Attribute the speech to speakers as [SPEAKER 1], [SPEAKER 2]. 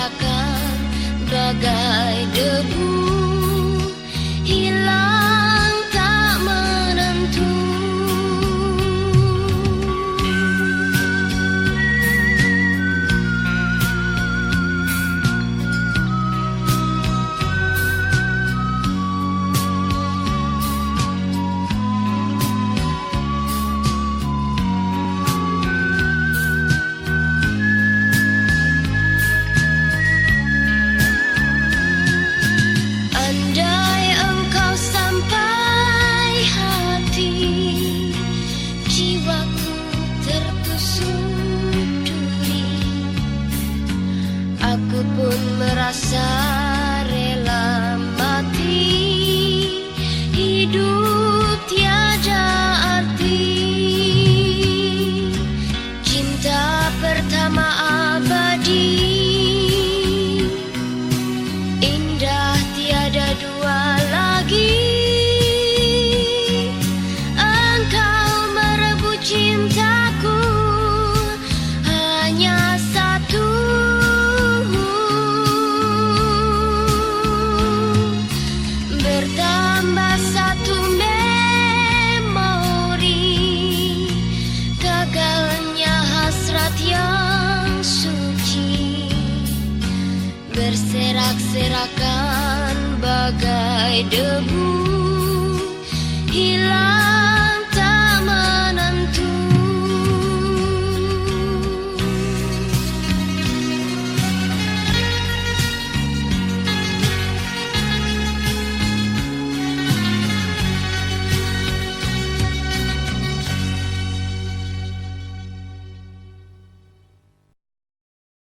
[SPEAKER 1] berserakan bagai debu pun merasa Terserak-serakan bagai debu hilang.